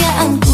Yeah.